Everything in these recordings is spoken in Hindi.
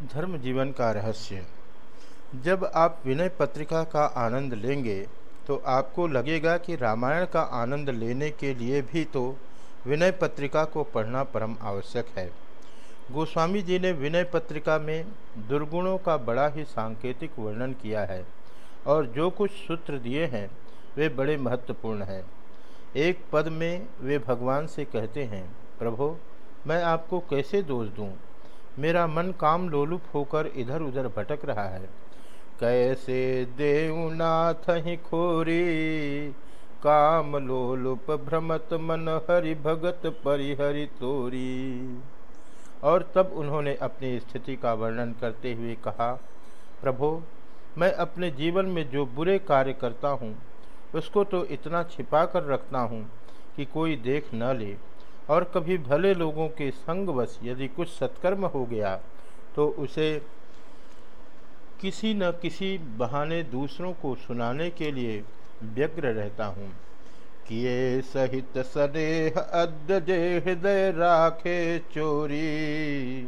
धर्म जीवन का रहस्य। जब आप विनय पत्रिका का आनंद लेंगे तो आपको लगेगा कि रामायण का आनंद लेने के लिए भी तो विनय पत्रिका को पढ़ना परम आवश्यक है। गोस्वामी जी ने विनय पत्रिका में दुर्गुणों का बड़ा ही सांकेतिक वर्णन किया है, और जो कुछ सूत्र दिए हैं, वे बड़े महत्वपूर्ण हैं। एक पद में वे भगवान से कहते हैं, प्रभो, मैं आपको कैसे दोष दूँ? मेरा मन काम लोलुप होकर इधर उधर भटक रहा है। कैसे देवनाथ ही खोरी, काम लोलुप भ्रमत मन हरि भगत परिहरि तोरी। और तब उन्होंने अपनी स्थिति का वर्णन करते हुए कहा, प्रभो, मैं अपने जीवन में जो बुरे कार्य करता हूँ, उसको तो इतना छिपा कर रखता हूँ कि कोई देख न ले। और कभी भले लोगों के संगवश यदि कुछ सत्कर्म हो गया तो उसे किसी न किसी बहाने दूसरों को सुनाने के लिए व्यग्र रहता हूँ। किए सहित सदेह हृदय राखे चोरी,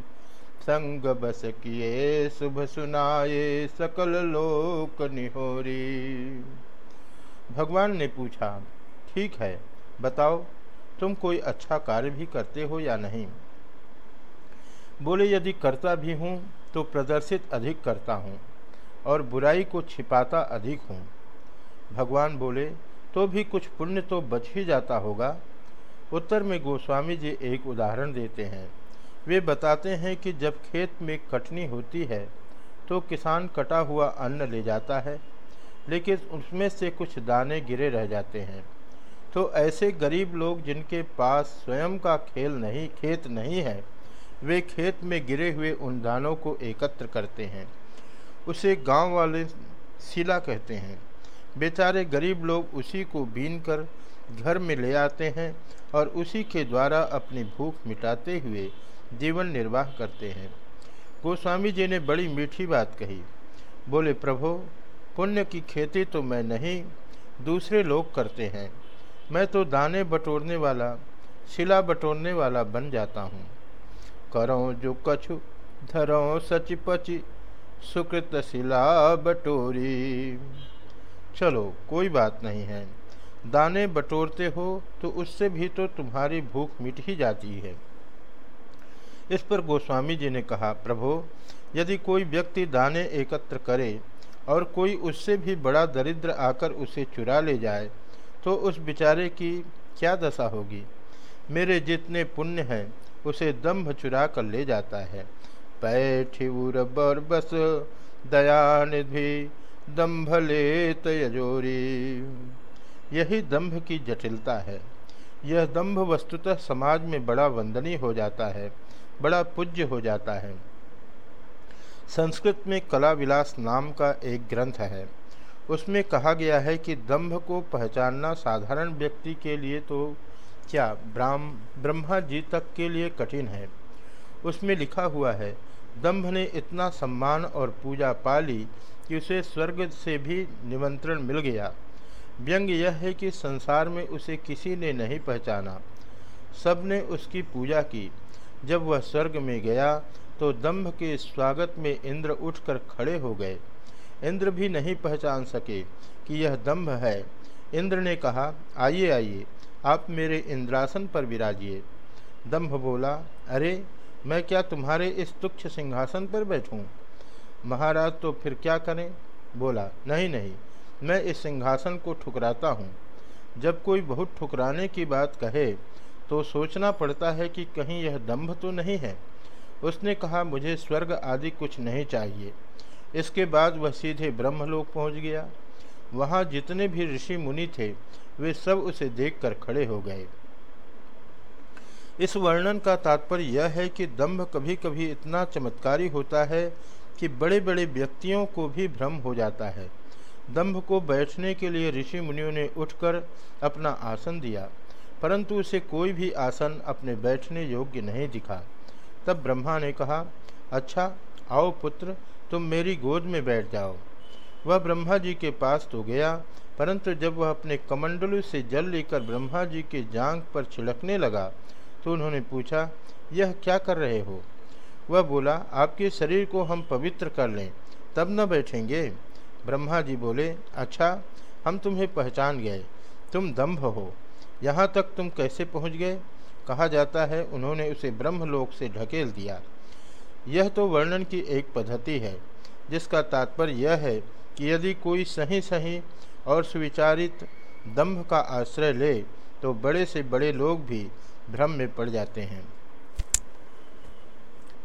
संग बस किए शुभ सुनाए सकल लोक निहोरी। भगवान ने पूछा, ठीक है, बताओ तुम कोई अच्छा कार्य भी करते हो या नहीं? बोले, यदि करता भी हूँ तो प्रदर्शित अधिक करता हूँ, और बुराई को छिपाता अधिक हूँ। भगवान बोले तो भी कुछ पुण्य तो बच ही जाता होगा। उत्तर में गोस्वामी जी एक उदाहरण देते हैं। वे बताते हैं कि जब खेत में कटनी होती है तो किसान कटा हुआ अन्न ले जाता है, लेकिन उसमें से कुछ दाने गिरे रह जाते हैं। तो ऐसे गरीब लोग जिनके पास स्वयं का खेल नहीं, खेत नहीं है, वे खेत में गिरे हुए उन दानों को एकत्र करते हैं। उसे गाँव वाले सिला कहते हैं। बेचारे गरीब लोग उसी को बीन कर घर में ले आते हैं और उसी के द्वारा अपनी भूख मिटाते हुए जीवन निर्वाह करते हैं। गोस्वामी जी ने बड़ी मीठी बात कही। बोले, प्रभो, पुण्य की खेती तो मैं नहीं, दूसरे लोग करते हैं। मैं तो दाने बटोरने वाला, शिला बटोरने वाला बन जाता हूँ। करो जो कछु, धरो सच पचि सुकृत शिला बटोरी। चलो, कोई बात नहीं है। दाने बटोरते हो तो उससे भी तो तुम्हारी भूख मिट ही जाती है। इस पर गोस्वामी जी ने कहा, प्रभो, यदि कोई व्यक्ति दाने एकत्र करे और कोई उससे भी बड़ा दरिद्र आकर उसे चुरा ले जाए तो उस बेचारे की क्या दशा होगी? मेरे जितने पुण्य हैं, उसे दम्भ चुरा कर ले जाता है। पैठिवर बर बस, दयानिधि, दम्भ लेत यजोरी। यही दम्भ की जटिलता है। यह दम्भ वस्तुतः समाज में बड़ा वंदनीय हो जाता है, बड़ा पूज्य हो जाता है। संस्कृत में कला विलास नाम का एक ग्रंथ है। उसमें कहा गया है कि दंभ को पहचानना साधारण व्यक्ति के लिए तो क्या ब्राह्म, ब्रह्मा जी तक के लिए कठिन है। उसमें लिखा हुआ है, दंभ ने इतना सम्मान और पूजा पा ली कि उसे स्वर्ग से भी निमंत्रण मिल गया। व्यंग यह है कि संसार में उसे किसी ने नहीं पहचाना। सबने उसकी पूजा की। जब वह स्वर्ग में गया तो दंभ के स्वागत में इंद्र उठकर खड़े हो गए। इंद्र भी नहीं पहचान सके कि यह दम्भ है। इंद्र ने कहा, आइए आइए, आप मेरे इंद्रासन पर विराजिए। दम्भ बोला, अरे, मैं क्या तुम्हारे इस तुक्ष सिंहासन पर बैठूं? महाराज तो फिर क्या करें? बोला, नहीं नहीं, मैं इस सिंहासन को ठुकराता हूँ। जब कोई बहुत ठुकराने की बात कहे तो सोचना पड़ता है कि कहीं यह दम्भ तो नहीं है। उसने कहा, मुझे स्वर्ग आदि कुछ नहीं चाहिए। इसके बाद वह सीधे ब्रह्मलोक पहुँच गया। वहाँ जितने भी ऋषि मुनि थे, वे सब उसे देखकर खड़े हो गए। इस वर्णन का तात्पर्य यह है कि दंभ कभी कभी इतना चमत्कारी होता है कि बड़े बड़े व्यक्तियों को भी भ्रम हो जाता है। दंभ को बैठने के लिए ऋषि मुनियों ने उठकर अपना आसन दिया, परंतु उसे कोई भी आसन अपने बैठने योग्य नहीं दिखा। तब ब्रह्मा ने कहा अच्छा आओ पुत्र तुम मेरी गोद में बैठ जाओ। वह ब्रह्मा जी के पास तो गया, परंतु जब वह अपने कमंडलू से जल लेकर ब्रह्मा जी के जांग पर छिड़कने लगा तो उन्होंने पूछा, यह क्या कर रहे हो? वह बोला, आपके शरीर को हम पवित्र कर लें, तब न बैठेंगे। ब्रह्मा जी बोले अच्छा हम तुम्हें पहचान गए, तुम दम्भ हो। यहाँ तक तुम कैसे पहुँच गए? कहा जाता है, उन्होंने उसे ब्रह्मलोक से ढकेल दिया। यह तो वर्णन की एक पद्धति है, जिसका तात्पर्य यह है कि यदि कोई सही सही और सुविचारित दम्भ का आश्रय ले तो बड़े से बड़े लोग भी भ्रम में पड़ जाते हैं।